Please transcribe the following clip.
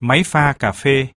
Máy pha cà phê.